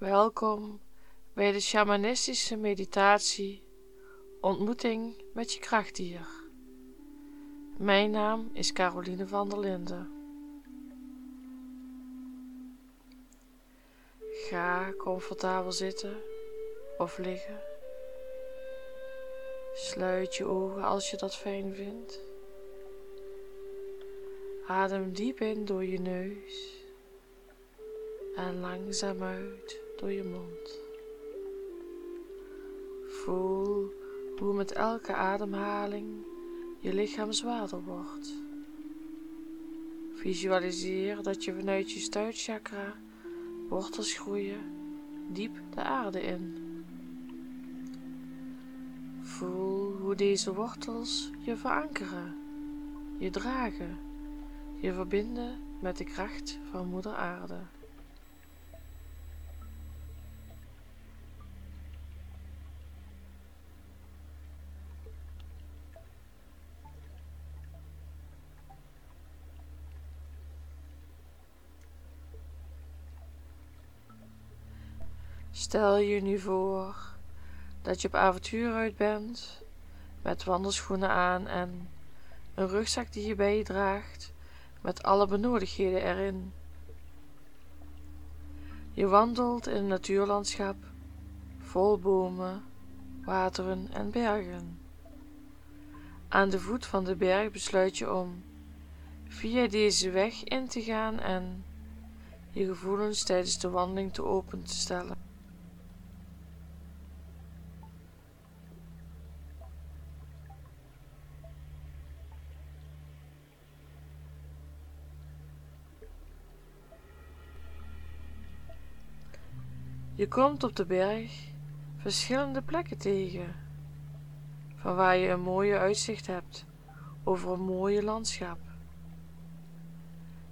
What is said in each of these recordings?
Welkom bij de shamanistische meditatie Ontmoeting met je krachtdier. Mijn naam is Caroline van der Linden. Ga comfortabel zitten of liggen. Sluit je ogen als je dat fijn vindt. Adem diep in door je neus en langzaam uit door je mond. Voel hoe met elke ademhaling je lichaam zwaarder wordt. Visualiseer dat je vanuit je stuitchakra wortels groeien diep de aarde in. Voel hoe deze wortels je verankeren, je dragen, je verbinden met de kracht van Moeder Aarde. Stel je nu voor dat je op avontuur uit bent, met wandelschoenen aan en een rugzak die je bij je draagt, met alle benodigdheden erin. Je wandelt in een natuurlandschap vol bomen, wateren en bergen. Aan de voet van de berg besluit je om via deze weg in te gaan en je gevoelens tijdens de wandeling te open te stellen. Je komt op de berg verschillende plekken tegen, van waar je een mooie uitzicht hebt over een mooie landschap.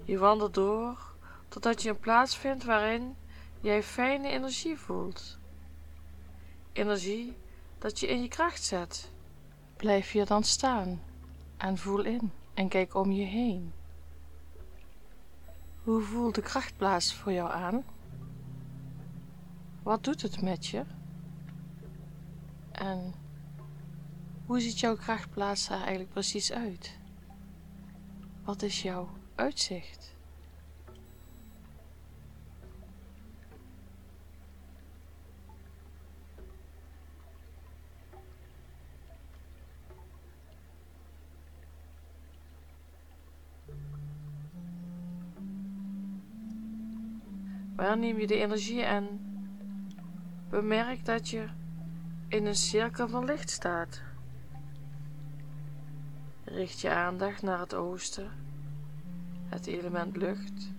Je wandelt door totdat je een plaats vindt waarin jij fijne energie voelt. Energie dat je in je kracht zet. Blijf hier dan staan en voel in en kijk om je heen. Hoe voelt de krachtplaats voor jou aan? Wat doet het met je? En hoe ziet jouw krachtplaats er eigenlijk precies uit? Wat is jouw uitzicht? Waar neem je de energie en Bemerk dat je in een cirkel van licht staat. Richt je aandacht naar het oosten, het element lucht,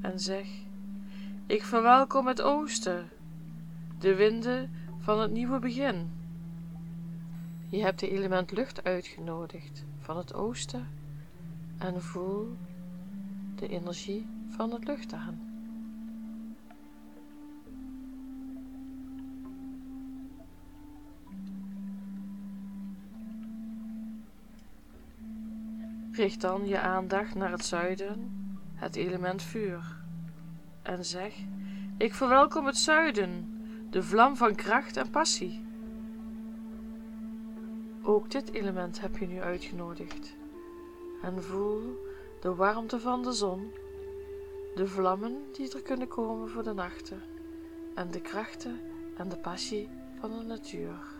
en zeg: Ik verwelkom het oosten, de winden van het nieuwe begin. Je hebt de element lucht uitgenodigd van het oosten en voel de energie van het lucht aan. Richt dan je aandacht naar het zuiden, het element vuur, en zeg: Ik verwelkom het zuiden, de vlam van kracht en passie. Ook dit element heb je nu uitgenodigd. En voel de warmte van de zon, de vlammen die er kunnen komen voor de nachten, en de krachten en de passie van de natuur.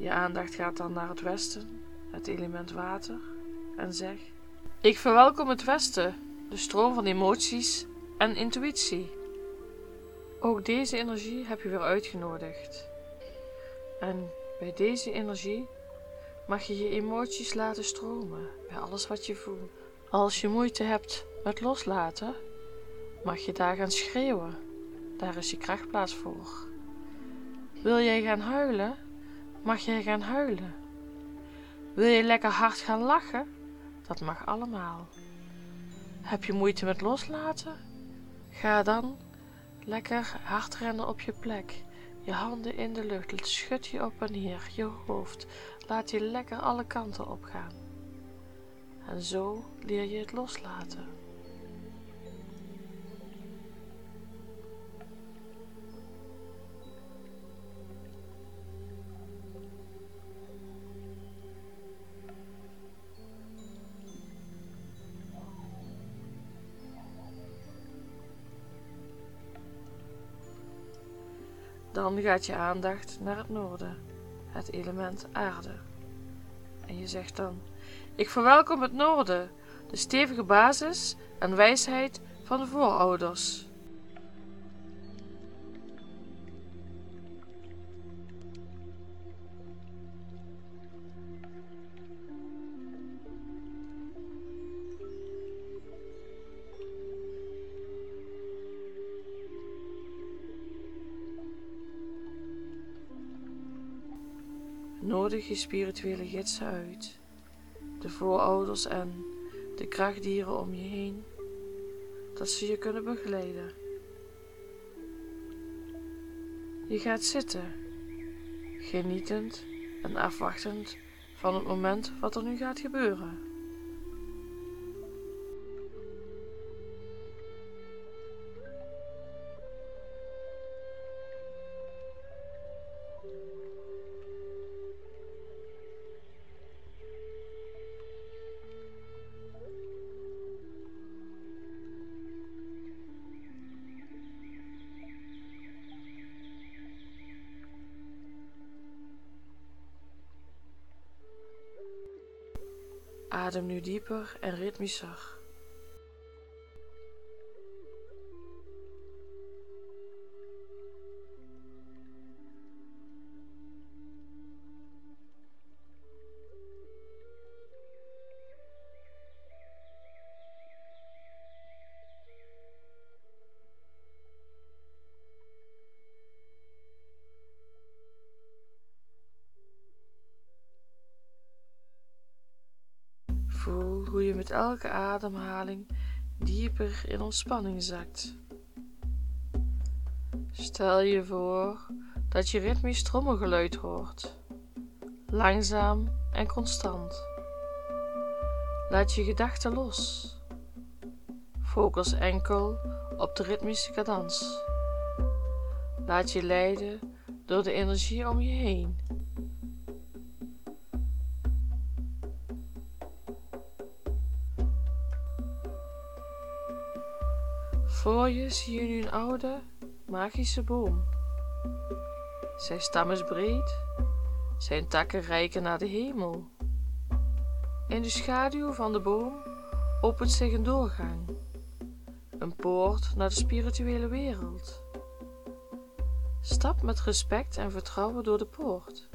Je aandacht gaat dan naar het westen, het element water, en zeg: Ik verwelkom het westen, de stroom van emoties en intuïtie. Ook deze energie heb je weer uitgenodigd. En bij deze energie mag je je emoties laten stromen bij alles wat je voelt. Als je moeite hebt met loslaten, mag je daar gaan schreeuwen. Daar is je krachtplaats voor. Wil jij gaan huilen? Mag jij gaan huilen. Wil je lekker hard gaan lachen? Dat mag allemaal. Heb je moeite met loslaten? Ga dan lekker hard rennen op je plek. Je handen in de lucht, schud je op en neer, je hoofd, laat je lekker alle kanten opgaan. En zo leer je het loslaten. Dan gaat je aandacht naar het noorden, het element aarde. En je zegt dan: Ik verwelkom het noorden, de stevige basis en wijsheid van de voorouders. Nodig je spirituele gidsen uit, de voorouders en de krachtdieren om je heen, dat ze je kunnen begeleiden. Je gaat zitten, genietend en afwachtend van het moment wat er nu gaat gebeuren. Adem nu dieper en ritmischer. Hoe je met elke ademhaling dieper in ontspanning zakt. Stel je voor dat je ritmisch trommelgeluid hoort, langzaam en constant. Laat je gedachten los. Focus enkel op de ritmische cadans. Laat je leiden door de energie om je heen. Voor je zie je nu een oude, magische boom. Zijn stam is breed, zijn takken reiken naar de hemel. In de schaduw van de boom opent zich een doorgang, een poort naar de spirituele wereld. Stap met respect en vertrouwen door de poort.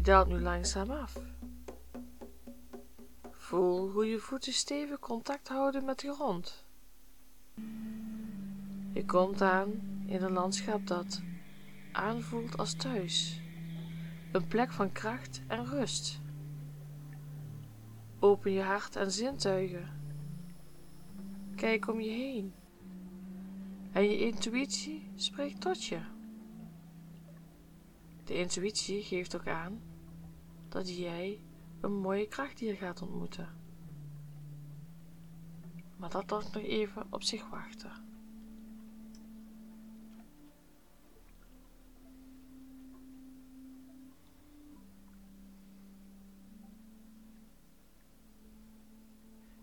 Je daalt nu langzaam af. Voel hoe je voeten stevig contact houden met de grond. Je komt aan in een landschap dat aanvoelt als thuis, een plek van kracht en rust. Open je hart en zintuigen. Kijk om je heen. En je intuïtie spreekt tot je. De intuïtie geeft ook aan dat jij een mooie krachtdier gaat ontmoeten. Maar dat laat nog even op zich wachten.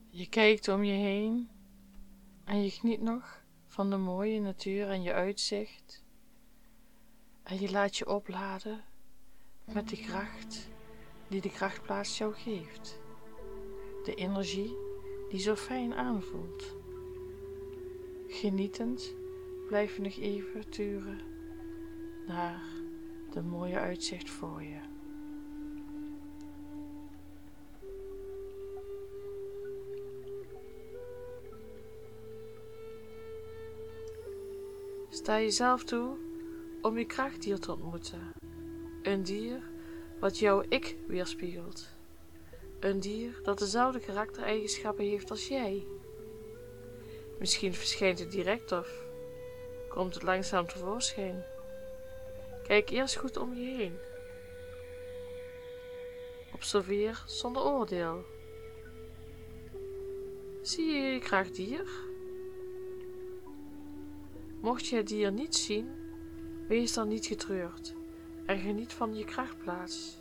Je kijkt om je heen en je geniet nog van de mooie natuur en je uitzicht. En je laat je opladen met de kracht die de krachtplaats jou geeft. De energie die zo fijn aanvoelt. Genietend blijf je nog even turen naar de mooie uitzicht voor je. Sta jezelf toe om je krachtdier te ontmoeten. Een dier wat jouw ik weerspiegelt. Een dier dat dezelfde karaktereigenschappen heeft als jij. Misschien verschijnt het direct of komt het langzaam tevoorschijn. Kijk eerst goed om je heen. Observeer zonder oordeel. Zie je je graag dier? Mocht je het dier niet zien, wees dan niet getreurd en geniet van je krachtplaats.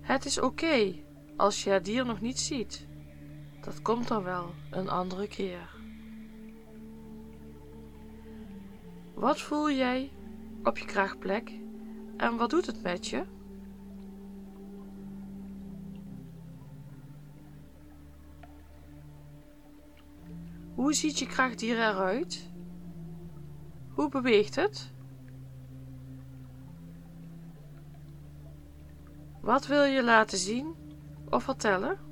Het is oké als je het dier nog niet ziet. Dat komt dan wel een andere keer. Wat voel jij op je krachtplek en wat doet het met je? Hoe ziet je krachtdier eruit? Hoe beweegt het? Wat wil je laten zien of vertellen?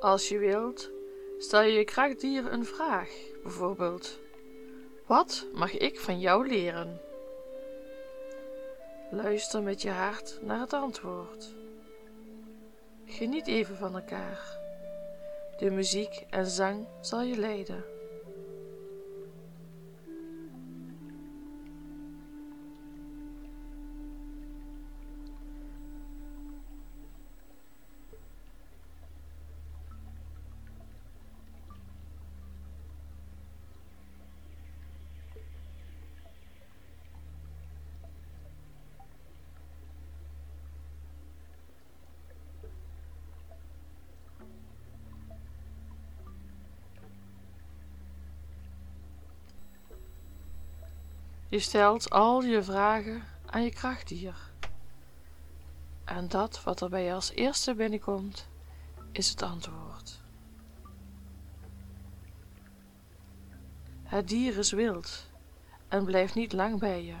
Als je wilt, stel je je krachtdier een vraag, bijvoorbeeld: Wat mag ik van jou leren? Luister met je hart naar het antwoord. Geniet even van elkaar. De muziek en zang zal je leiden. Je stelt al je vragen aan je krachtdier. En dat wat er bij je als eerste binnenkomt, is het antwoord. Het dier is wild en blijft niet lang bij je.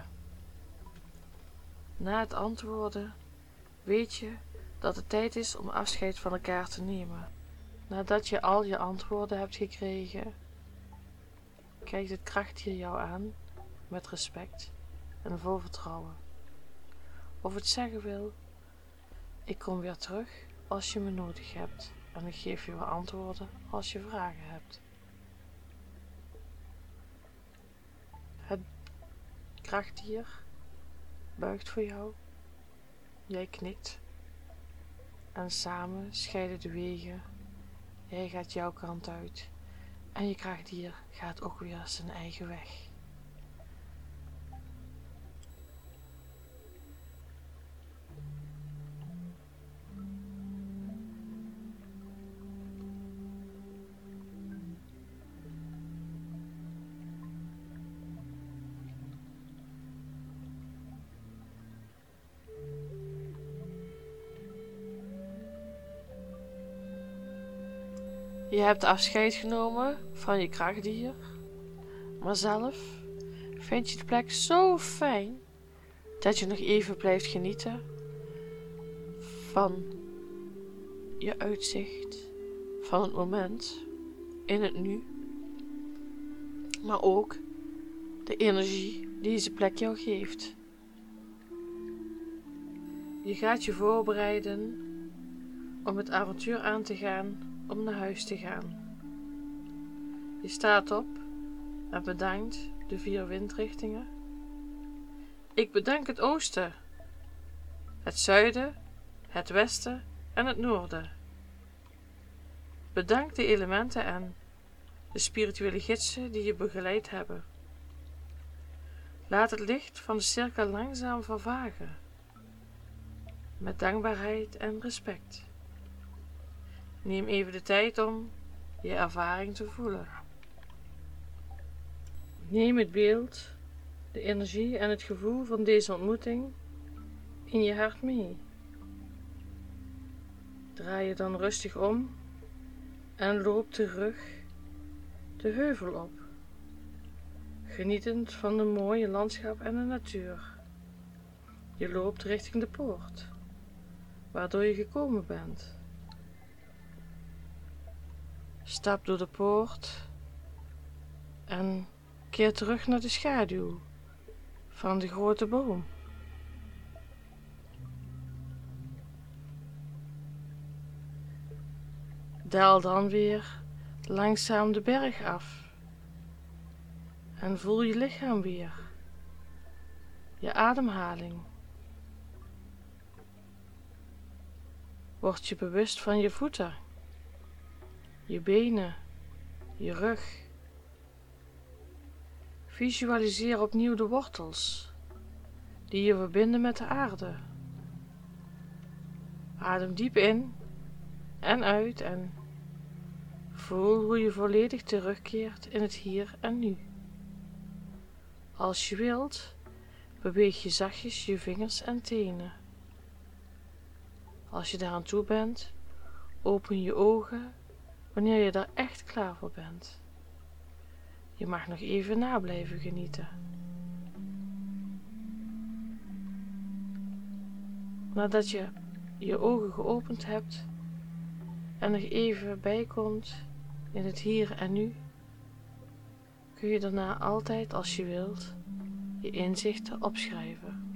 Na het antwoorden weet je dat het tijd is om afscheid van elkaar te nemen. Nadat je al je antwoorden hebt gekregen, kijkt het krachtdier jou aan met respect en vol vertrouwen. Of het zeggen wil, ik kom weer terug als je me nodig hebt en ik geef je weer antwoorden als je vragen hebt. Het krachtdier buigt voor jou, jij knikt en samen scheiden de wegen. Jij gaat jouw kant uit en je krachtdier gaat ook weer zijn eigen weg. Je hebt afscheid genomen van je krachtdier, maar zelf vind je de plek zo fijn dat je nog even blijft genieten van je uitzicht, van het moment in het nu, maar ook de energie die deze plek jou geeft. Je gaat je voorbereiden om het avontuur aan te gaan om naar huis te gaan. Je staat op en bedankt de vier windrichtingen. Ik bedank het oosten, het zuiden, het westen en het noorden. Bedank de elementen en de spirituele gidsen die je begeleid hebben. Laat het licht van de cirkel langzaam vervagen, met dankbaarheid en respect. Neem even de tijd om je ervaring te voelen. Neem het beeld, de energie en het gevoel van deze ontmoeting in je hart mee. Draai je dan rustig om en loop terug de heuvel op, genietend van de mooie landschap en de natuur. Je loopt richting de poort, waardoor je gekomen bent. Stap door de poort en keer terug naar de schaduw van de grote boom. Daal dan weer langzaam de berg af en voel je lichaam weer, je ademhaling. Word je bewust van je voeten, je benen, je rug. Visualiseer opnieuw de wortels die je verbinden met de aarde. Adem diep in en uit en voel hoe je volledig terugkeert in het hier en nu. Als je wilt, beweeg je zachtjes je vingers en tenen. Als je daaraan toe bent, open je ogen wanneer je daar echt klaar voor bent. Je mag nog even na blijven genieten. Nadat je je ogen geopend hebt en nog even bijkomt in het hier en nu, kun je daarna altijd als je wilt je inzichten opschrijven.